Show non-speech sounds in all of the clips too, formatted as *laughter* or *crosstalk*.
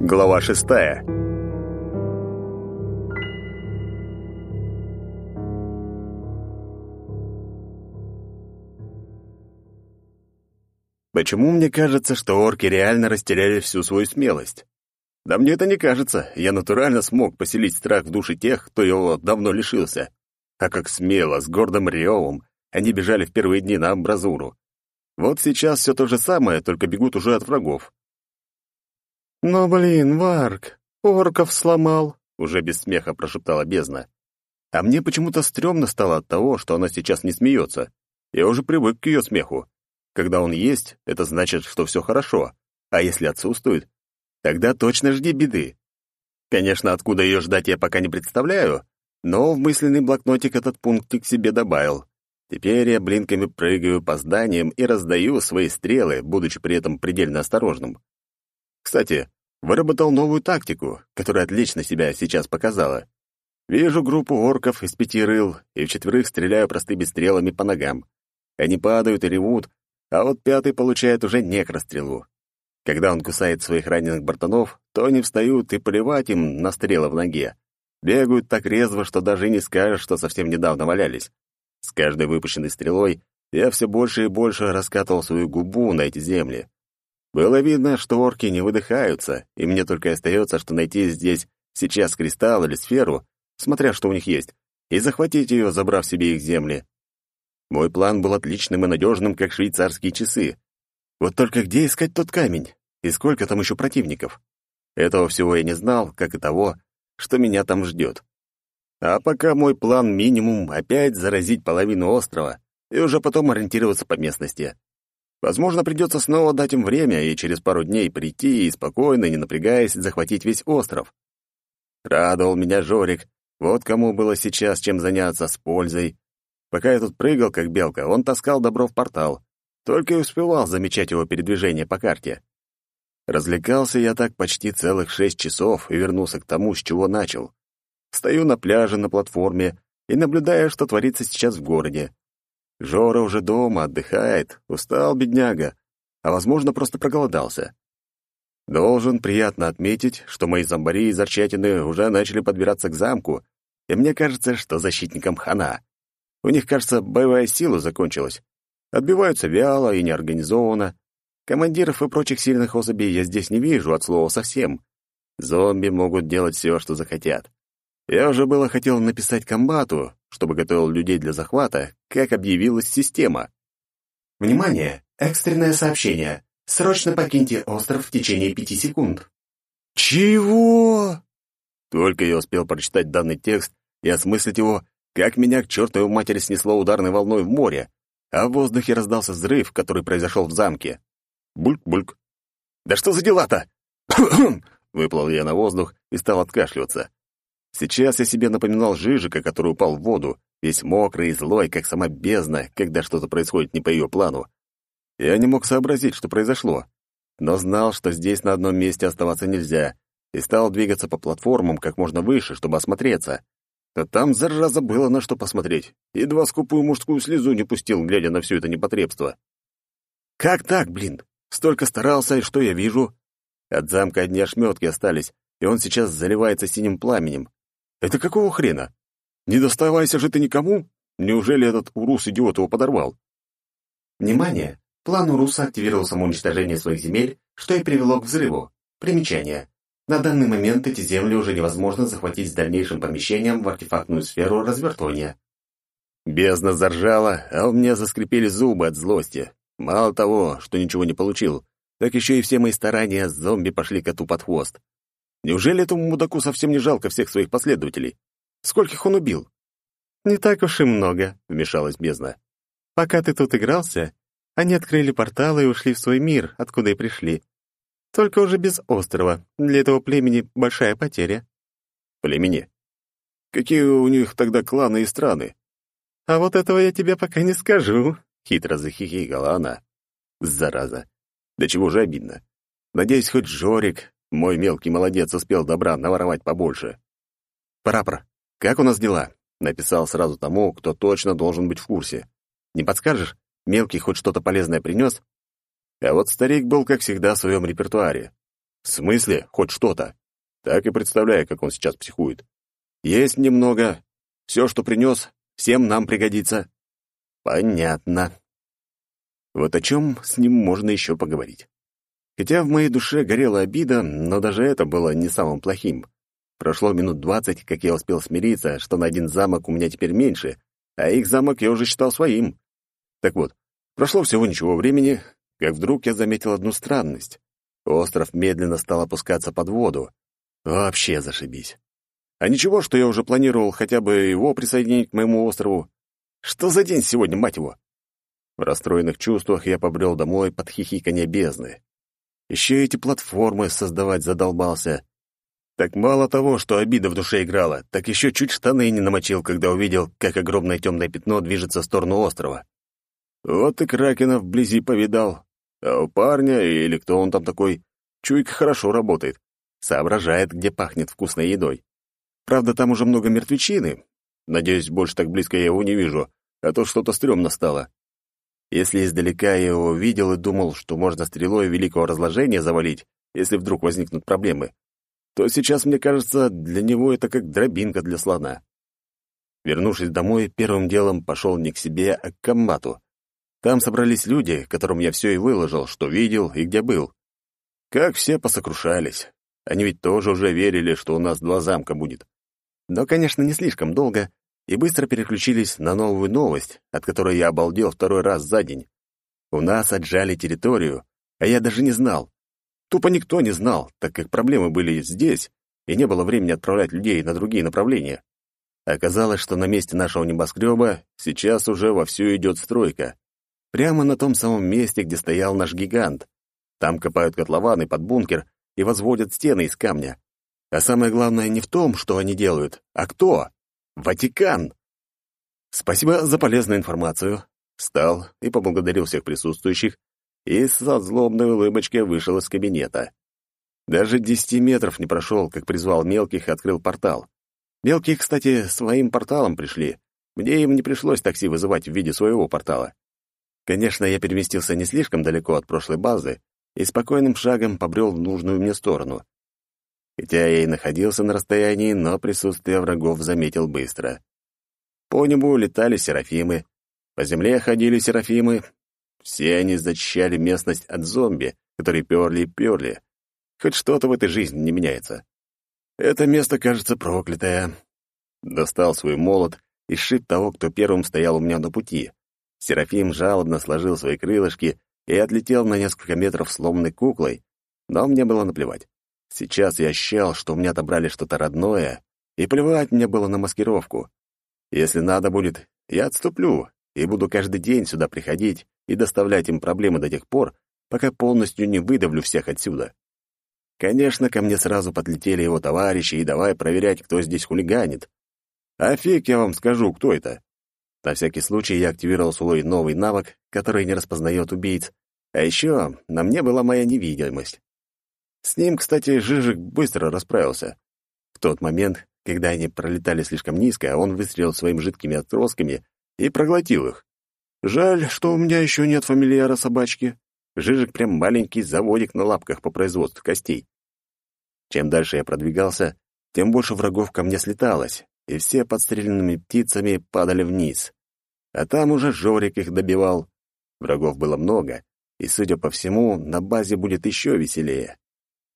Глава шестая. Почему мне кажется, что орки реально растеряли всю свою смелость? Да мне это не кажется. Я натурально смог поселить страх в души тех, кто его давно лишился. А как смело, с гордым ревом, они бежали в первые дни на амбразуру. Вот сейчас все то же самое, только бегут уже от врагов. «Но, блин, Варк, орков сломал», — уже без смеха прошептала бездна. А мне почему-то стрёмно стало от того, что она сейчас не смеется. Я уже привык к ее смеху. Когда он есть, это значит, что все хорошо. А если отсутствует, тогда точно жди беды. Конечно, откуда ее ждать я пока не представляю, но в мысленный блокнотик этот пунктик себе добавил. Теперь я блинками прыгаю по зданиям и раздаю свои стрелы, будучи при этом предельно осторожным. Кстати, выработал новую тактику, которая отлично себя сейчас показала. Вижу группу орков из пяти рыл, и в четверых стреляю простыми стрелами по ногам. Они падают и ревут, а вот пятый получает уже некрострелу. Когда он кусает своих раненых бортанов, то они встают и поливать им на стрелы в ноге. Бегают так резво, что даже не скажешь, что совсем недавно валялись. С каждой выпущенной стрелой я все больше и больше раскатывал свою губу на эти земли. Было видно, что орки не выдыхаются, и мне только остается, что найти здесь сейчас кристалл или сферу, смотря что у них есть, и захватить ее, забрав себе их земли. Мой план был отличным и надежным, как швейцарские часы. Вот только где искать тот камень? И сколько там еще противников? Этого всего я не знал, как и того, что меня там ждет. А пока мой план минимум — опять заразить половину острова и уже потом ориентироваться по местности. Возможно, придется снова дать им время и через пару дней прийти и спокойно, не напрягаясь, захватить весь остров. Радовал меня Жорик. Вот кому было сейчас чем заняться с пользой. Пока я тут прыгал, как белка, он таскал добро в портал. Только и успевал замечать его передвижение по карте. Развлекался я так почти целых шесть часов и вернулся к тому, с чего начал. Стою на пляже на платформе и наблюдаю, что творится сейчас в городе. Жора уже дома, отдыхает, устал бедняга, а, возможно, просто проголодался. Должен приятно отметить, что мои зомбари из Арчатины уже начали подбираться к замку, и мне кажется, что защитникам хана. У них, кажется, боевая сила закончилась. Отбиваются вяло и неорганизованно. Командиров и прочих сильных особей я здесь не вижу, от слова совсем. Зомби могут делать все, что захотят. Я уже было хотел написать комбату, чтобы готовил людей для захвата, как объявилась система. Внимание! Экстренное сообщение. Срочно покиньте остров в течение пяти секунд. Чего? Только я успел прочитать данный текст и осмыслить его, как меня к чертовой матери снесло ударной волной в море, а в воздухе раздался взрыв, который произошел в замке. Бульк-бульк. «Да что за дела-то?» *coughs* Выплыл я на воздух и стал откашливаться. Сейчас я себе напоминал Жижика, который упал в воду, весь мокрый и злой, как сама бездна, когда что-то происходит не по ее плану. Я не мог сообразить, что произошло, но знал, что здесь на одном месте оставаться нельзя, и стал двигаться по платформам как можно выше, чтобы осмотреться. А там, зараза, было на что посмотреть. Едва скупую мужскую слезу не пустил, глядя на все это непотребство. Как так, блин? Столько старался, и что я вижу? От замка одни ошметки остались, и он сейчас заливается синим пламенем. Это какого хрена? Не доставайся же ты никому? Неужели этот урус-идиот его подорвал? Внимание! План Уруса активировал самоуничтожение своих земель, что и привело к взрыву. Примечание. На данный момент эти земли уже невозможно захватить с дальнейшим помещением в артефактную сферу развертывания. Бездна заржала, а у меня заскрипели зубы от злости. Мало того, что ничего не получил, так еще и все мои старания зомби пошли коту под хвост. Неужели этому мудаку совсем не жалко всех своих последователей? Скольких он убил? «Не так уж и много», — вмешалась бездна. «Пока ты тут игрался, они открыли порталы и ушли в свой мир, откуда и пришли. Только уже без острова. Для этого племени большая потеря». «Племени? Какие у них тогда кланы и страны?» «А вот этого я тебе пока не скажу», — хитро захихикала она. «Зараза! Да чего же обидно. Надеюсь, хоть Жорик, мой мелкий молодец успел добра наворовать побольше. «Прапор, как у нас дела?» Написал сразу тому, кто точно должен быть в курсе. «Не подскажешь, мелкий хоть что-то полезное принес?» А вот старик был, как всегда, в своем репертуаре. В смысле, хоть что-то? Так и представляю, как он сейчас психует. Есть немного. Все, что принес, всем нам пригодится. Понятно. Вот о чем с ним можно еще поговорить. Хотя в моей душе горела обида, но даже это было не самым плохим. Прошло минут двадцать, как я успел смириться, что на один замок у меня теперь меньше, а их замок я уже считал своим. Так вот, прошло всего ничего времени, как вдруг я заметил одну странность. Остров медленно стал опускаться под воду. Вообще зашибись. А ничего, что я уже планировал хотя бы его присоединить к моему острову. Что за день сегодня, мать его? В расстроенных чувствах я побрел домой под хихиканье бездны. Еще эти платформы создавать задолбался. Так мало того, что обида в душе играла, так еще чуть штаны не намочил, когда увидел, как огромное темное пятно движется в сторону острова. Вот и Кракена вблизи повидал. А у парня, или кто он там такой, чуйка хорошо работает. Соображает, где пахнет вкусной едой. Правда, там уже много мертвечины. Надеюсь, больше так близко я его не вижу, а то что-то стрёмно стало. Если издалека я его видел и думал, что можно стрелой великого разложения завалить, если вдруг возникнут проблемы, то сейчас, мне кажется, для него это как дробинка для слона. Вернувшись домой, первым делом пошел не к себе, а к комбату. Там собрались люди, которым я все и выложил, что видел и где был. Как все посокрушались. Они ведь тоже уже верили, что у нас два замка будет. Но, конечно, не слишком долго, и быстро переключились на новую новость, от которой я обалдел второй раз за день. У нас отжали территорию, а я даже не знал. Тупо никто не знал, так как проблемы были здесь, и не было времени отправлять людей на другие направления. Оказалось, что на месте нашего небоскреба сейчас уже вовсю идет стройка. Прямо на том самом месте, где стоял наш гигант. Там копают котлованы под бункер и возводят стены из камня. А самое главное не в том, что они делают, а кто? Ватикан! Спасибо за полезную информацию. Встал и поблагодарил всех присутствующих, и со злобной улыбочкой вышел из кабинета. Даже десяти метров не прошел, как призвал мелких и открыл портал. Мелкие, кстати, своим порталом пришли. Мне им не пришлось такси вызывать в виде своего портала. Конечно, я переместился не слишком далеко от прошлой базы и спокойным шагом побрел в нужную мне сторону. Хотя я и находился на расстоянии, но присутствие врагов заметил быстро. По небу летали серафимы, по земле ходили серафимы, все они зачищали местность от зомби, которые перли и перли. Хоть что-то в этой жизни не меняется. Это место кажется проклятое. Достал свой молот и сшиб того, кто первым стоял у меня на пути. Серафим жалобно сложил свои крылышки и отлетел на несколько метров сломанной куклой, но мне было наплевать. Сейчас я ощущал, что у меня отобрали что-то родное, и плевать мне было на маскировку. Если надо будет, я отступлю и буду каждый день сюда приходить и доставлять им проблемы до тех пор, пока полностью не выдавлю всех отсюда. Конечно, ко мне сразу подлетели его товарищи и давай проверять, кто здесь хулиганит. А фиг я вам скажу, кто это. На всякий случай я активировал свой новый навык, который не распознает убийц. А еще на мне была моя невидимость. С ним, кстати, Жижик быстро расправился. В тот момент, когда они пролетали слишком низко, он выстрелил своими жидкими отростками и проглотил их. Жаль, что у меня еще нет фамильяра собачки. Жижик прям маленький заводик на лапках по производству костей. Чем дальше я продвигался, тем больше врагов ко мне слеталось, и все подстреленными птицами падали вниз. А там уже Жорик их добивал. Врагов было много, и, судя по всему, на базе будет еще веселее.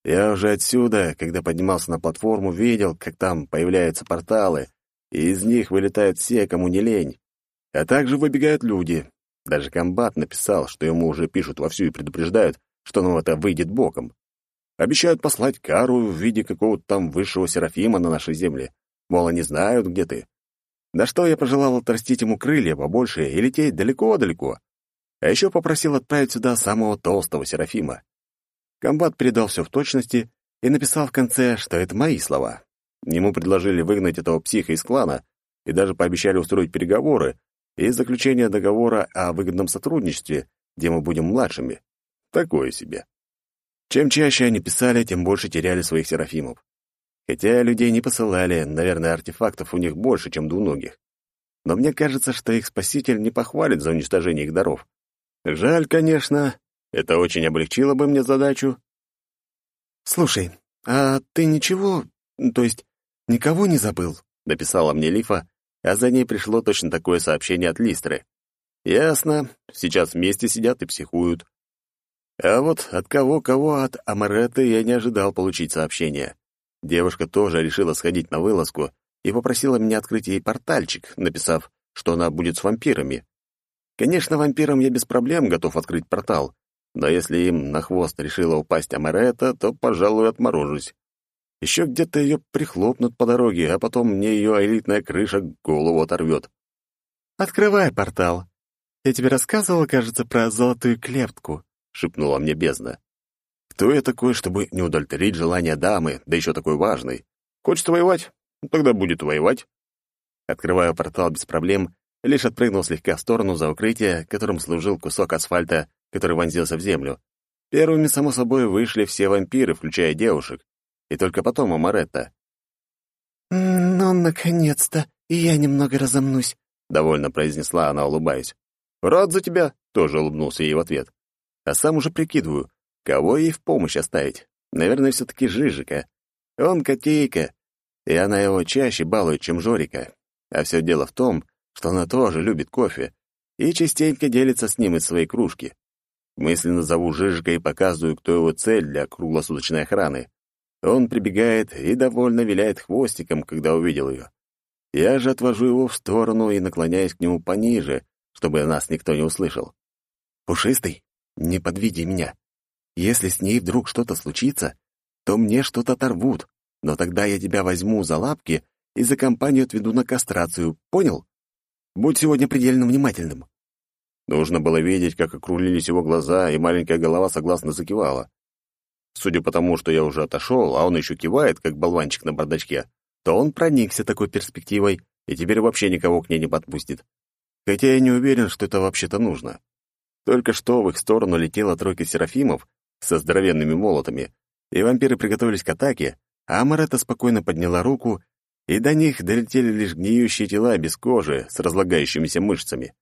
Я уже отсюда, когда поднимался на платформу, видел, как там появляются порталы, и из них вылетают все, кому не лень. А также выбегают люди. Даже комбат написал, что ему уже пишут вовсю и предупреждают, что ну это выйдет боком. Обещают послать кару в виде какого-то там высшего серафима на нашей земле. Мол, они знают, где ты. На что я пожелал отрастить ему крылья побольше и лететь далеко-далеко. А еще попросил отправить сюда самого толстого серафима. Комбат передал все в точности и написал в конце, что это мои слова. Ему предложили выгнать этого психа из клана и даже пообещали устроить переговоры, и заключение договора о выгодном сотрудничестве, где мы будем младшими. Такое себе. Чем чаще они писали, тем больше теряли своих серафимов. Хотя людей не посылали, наверное, артефактов у них больше, чем двуногих. Но мне кажется, что их спаситель не похвалит за уничтожение их даров. Жаль, конечно, это очень облегчило бы мне задачу, «Слушай, а ты ничего, то есть никого не забыл?» — написала мне Лифа, а за ней пришло точно такое сообщение от Листры. «Ясно, сейчас вместе сидят и психуют». А вот от кого-кого от Амаретты я не ожидал получить сообщение. Девушка тоже решила сходить на вылазку и попросила меня открыть ей портальчик, написав, что она будет с вампирами. Конечно, вампирам я без проблем готов открыть портал, но если им на хвост решила упасть Амаретта, то, пожалуй, отморожусь. Еще где-то ее прихлопнут по дороге, а потом мне ее элитная крыша голову оторвет. «Открывай портал. Я тебе рассказывала, кажется, про золотую клетку», — шепнула мне бездна. «Кто я такой, чтобы не удовлетворить желания дамы, да еще такой важной? Хочется воевать? Тогда будет воевать». Открываю портал без проблем, лишь отпрыгнул слегка в сторону за укрытие, которым служил кусок асфальта, который вонзился в землю. Первыми, само собой, вышли все вампиры, включая девушек, и только потом Амаретта. «Ну, наконец-то, я немного разомнусь», — довольно произнесла она, улыбаясь. «Рад за тебя», — тоже улыбнулся ей в ответ. А сам уже прикидываю, кого ей в помощь оставить. Наверное, все-таки Жижика. Он котейка, и она его чаще балует, чем Жорика. А все дело в том, что она тоже любит кофе и частенько делится с ним из своей кружки. Мысленно зову Жижика и показываю, кто его цель для круглосуточной охраны. Он прибегает и довольно виляет хвостиком, когда увидел ее. Я же отвожу его в сторону и наклоняюсь к нему пониже, чтобы нас никто не услышал. «Пушистый, не подведи меня. Если с ней вдруг что-то случится, то мне что-то оторвут, но тогда я тебя возьму за лапки и за компанию отведу на кастрацию, понял? Будь сегодня предельно внимательным». Нужно было видеть, как округлились его глаза, и маленькая голова согласно закивала. Судя по тому, что я уже отошел, а он еще кивает, как болванчик на бардачке, то он проникся такой перспективой и теперь вообще никого к ней не подпустит. Хотя я не уверен, что это вообще-то нужно. Только что в их сторону летела тройка серафимов со здоровенными молотами, и вампиры приготовились к атаке, а Амарета спокойно подняла руку, и до них долетели лишь гниющие тела без кожи с разлагающимися мышцами.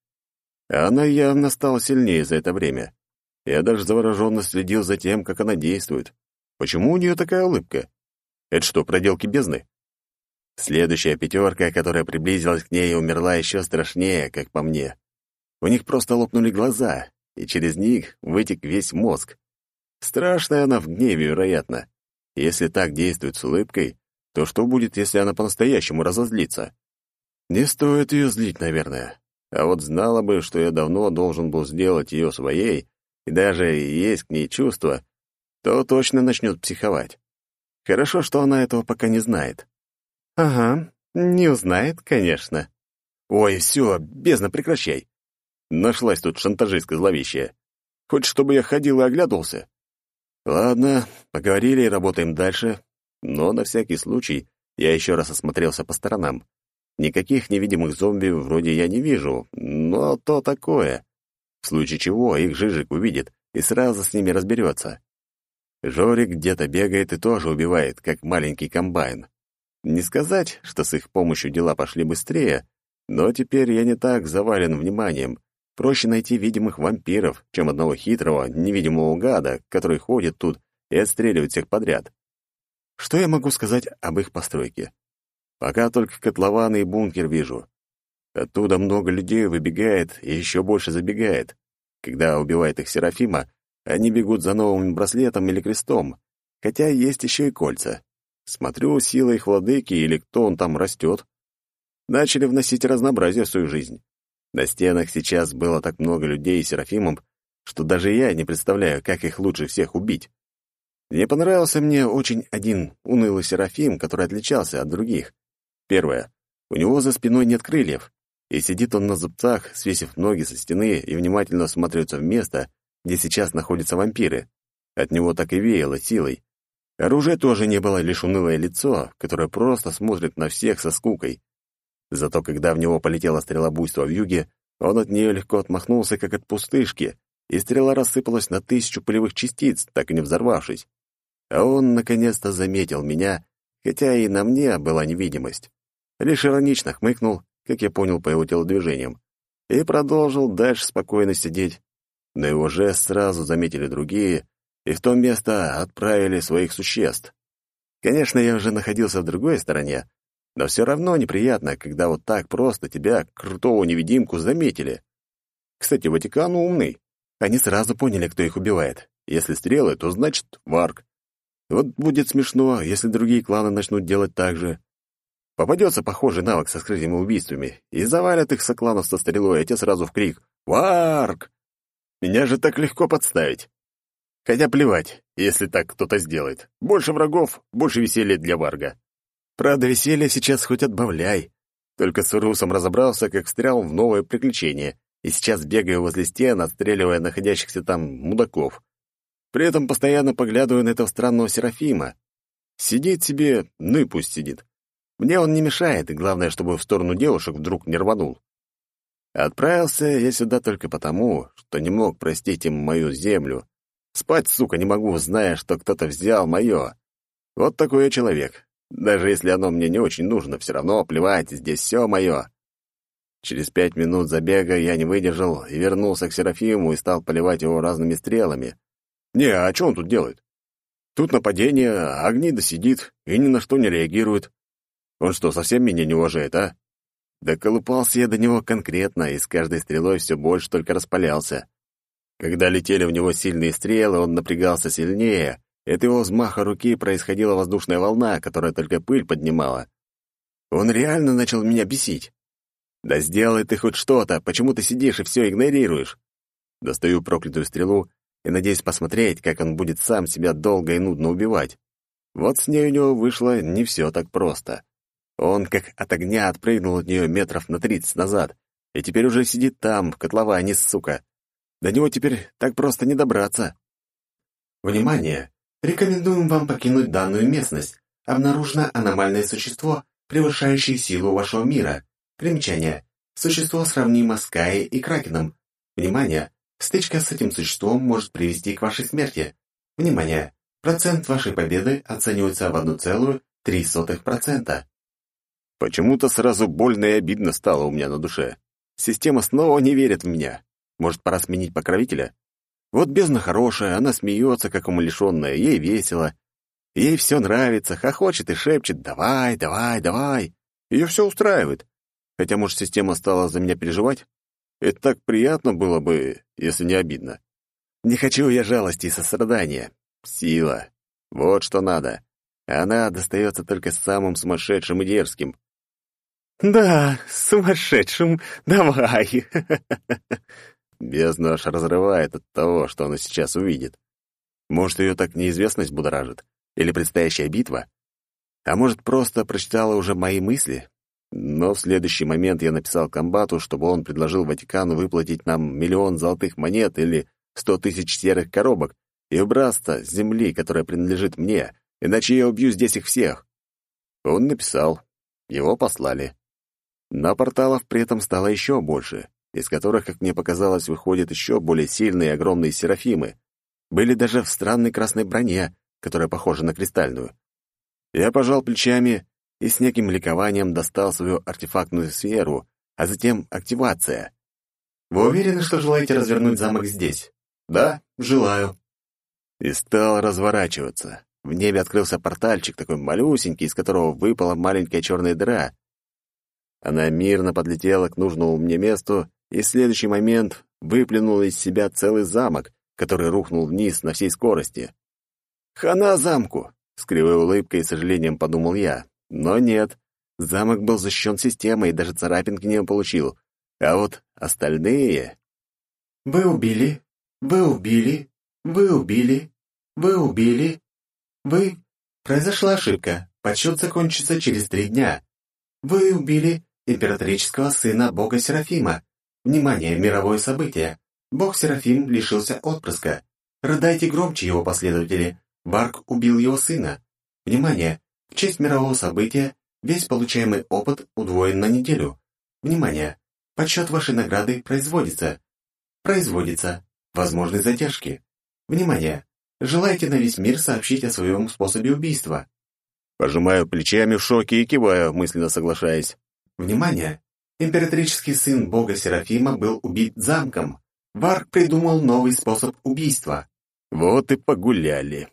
Она явно стала сильнее за это время. Я даже завороженно следил за тем, как она действует. Почему у нее такая улыбка? Это что, проделки бездны? Следующая пятерка, которая приблизилась к ней, умерла еще страшнее, как по мне. У них просто лопнули глаза, и через них вытек весь мозг. Страшная она в гневе, вероятно. Если так действует с улыбкой, то что будет, если она по-настоящему разозлится? Не стоит ее злить, наверное. А вот знала бы, что я давно должен был сделать ее своей, и даже есть к ней чувства, то точно начнет психовать. Хорошо, что она этого пока не знает. Ага, не узнает, конечно. Ой, все, бездна, прекращай. Нашлась тут шантажистка зловещая. Хочешь, чтобы я ходил и оглядывался? Ладно, поговорили и работаем дальше. Но на всякий случай я еще раз осмотрелся по сторонам. Никаких невидимых зомби вроде я не вижу, но то такое. В случае чего их Жижик увидит и сразу с ними разберется. Жорик где-то бегает и тоже убивает, как маленький комбайн. Не сказать, что с их помощью дела пошли быстрее, но теперь я не так завален вниманием. Проще найти видимых вампиров, чем одного хитрого, невидимого гада, который ходит тут и отстреливает всех подряд. Что я могу сказать об их постройке? Пока только котлованы и бункер вижу. Оттуда много людей выбегает и еще больше забегает. Когда убивает их Серафима, они бегут за новым браслетом или крестом, хотя есть еще и кольца. Смотрю, сила их владыки или кто он там растет. Начали вносить разнообразие в свою жизнь. На стенах сейчас было так много людей и Серафимом, что даже я не представляю, как их лучше всех убить. Не понравился мне очень один унылый Серафим, который отличался от других. Первое. У него за спиной нет крыльев, и сидит он на зубцах, свесив ноги со стены и внимательно смотрится в место, где сейчас находятся вампиры. От него так и веяло силой. Оружия тоже не было, лишь унылое лицо, которое просто смотрит на всех со скукой. Зато когда в него полетела стрела буйства в юге, он от нее легко отмахнулся, как от пустышки, и стрела рассыпалась на тысячу полевых частиц, так и не взорвавшись. А он наконец-то заметил меня, хотя и на мне была невидимость. Лишь иронично хмыкнул, как я понял по его телодвижениям, и продолжил дальше спокойно сидеть. Но его жест сразу заметили другие, и в то место отправили своих существ. Конечно, я уже находился в другой стороне, но все равно неприятно, когда вот так просто тебя, крутого невидимку, заметили. Кстати, Ватикан умный. Они сразу поняли, кто их убивает. Если стрелы, то значит варк. Вот будет смешно, если другие кланы начнут делать так же. Попадется похожий навык со скрытыми убийствами, и завалят их сокланов со стрелой, а те сразу в крик «Варк!». Меня же так легко подставить. Хотя плевать, если так кто-то сделает. Больше врагов, больше веселья для Варга. Правда, веселье сейчас хоть отбавляй. Только с Урусом разобрался, как встрял в новое приключение, и сейчас бегаю возле стен, отстреливая находящихся там мудаков. При этом постоянно поглядываю на этого странного Серафима. Сидит себе, ну и пусть сидит. Мне он не мешает, главное, чтобы в сторону девушек вдруг не рванул. Отправился я сюда только потому, что не мог простить им мою землю. Спать, сука, не могу, зная, что кто-то взял мое. Вот такой я человек. Даже если оно мне не очень нужно, все равно плевать, здесь все мое. Через пять минут забега я не выдержал и вернулся к Серафиму и стал поливать его разными стрелами. Не, а что он тут делает? Тут нападение, Агнида сидит и ни на что не реагирует. Он что, совсем меня не уважает, а? Доколупался я до него конкретно, и с каждой стрелой все больше только распалялся. Когда летели в него сильные стрелы, он напрягался сильнее. От его взмаха руки происходила воздушная волна, которая только пыль поднимала. Он реально начал меня бесить. «Да сделай ты хоть что-то, почему ты сидишь и все игнорируешь?» Достаю проклятую стрелу и надеюсь посмотреть, как он будет сам себя долго и нудно убивать. Вот с ней у него вышло не все так просто. Он, как от огня, отпрыгнул от нее метров на тридцать назад, и теперь уже сидит там, в котловане, сука. До него теперь так просто не добраться. Внимание! Рекомендуем вам покинуть данную местность. Обнаружено аномальное существо, превышающее силу вашего мира. Примечание. Существо сравнимо с Каей и Кракеном. Внимание! Стычка с этим существом может привести к вашей смерти. Внимание! Процент вашей победы оценивается в 1,3%. Почему-то сразу больно и обидно стало у меня на душе. Система снова не верит в меня. Может, пора сменить покровителя? Вот бездна хорошая, она смеется, как умалишенная, ей весело. Ей все нравится, хохочет и шепчет «давай, давай, давай». Ее все устраивает. Хотя, может, система стала за меня переживать? Это так приятно было бы, если не обидно. Не хочу я жалости и сострадания. Сила. Вот что надо. Она достается только самым сумасшедшим и дерзким. «Да, сумасшедшим, давай!» *laughs* Бездна аж разрывает от того, что она сейчас увидит. Может, ее так неизвестность будоражит? Или предстоящая битва? А может, просто прочитала уже мои мысли? Но в следующий момент я написал комбату, чтобы он предложил Ватикану выплатить нам миллион золотых монет или сто тысяч серых коробок и убраться с земли, которая принадлежит мне, иначе я убью здесь их всех. Он написал. Его послали. Но порталов при этом стало еще больше, из которых, как мне показалось, выходят еще более сильные и огромные серафимы. Были даже в странной красной броне, которая похожа на кристальную. Я пожал плечами и с неким ликованием достал свою артефактную сферу, а затем активация. «Вы уверены, что желаете развернуть замок здесь?» «Да, желаю». И стал разворачиваться. В небе открылся портальчик, такой малюсенький, из которого выпала маленькая черная дыра. Она мирно подлетела к нужному мне месту и в следующий момент выплюнула из себя целый замок, который рухнул вниз на всей скорости. «Хана замку!» — с кривой улыбкой и сожалением подумал я, но нет, замок был защищен системой и даже царапинки не получил. А вот остальные... «Вы убили, вы убили, вы убили, вы убили, вы...» Произошла ошибка. Подсчет закончится через три дня. Вы убили императорического сына бога Серафима. Внимание, мировое событие. Бог Серафим лишился отпрыска. Рыдайте громче его последователи. Барк убил его сына. Внимание, в честь мирового события весь получаемый опыт удвоен на неделю. Внимание! Подсчет вашей награды производится. Производится. Возможны задержки. Внимание! Желаете на весь мир сообщить о своем способе убийства? Пожимаю плечами в шоке и киваю, мысленно соглашаясь. Внимание! Императорический сын бога Серафима был убит замком. Варк придумал новый способ убийства. Вот и погуляли.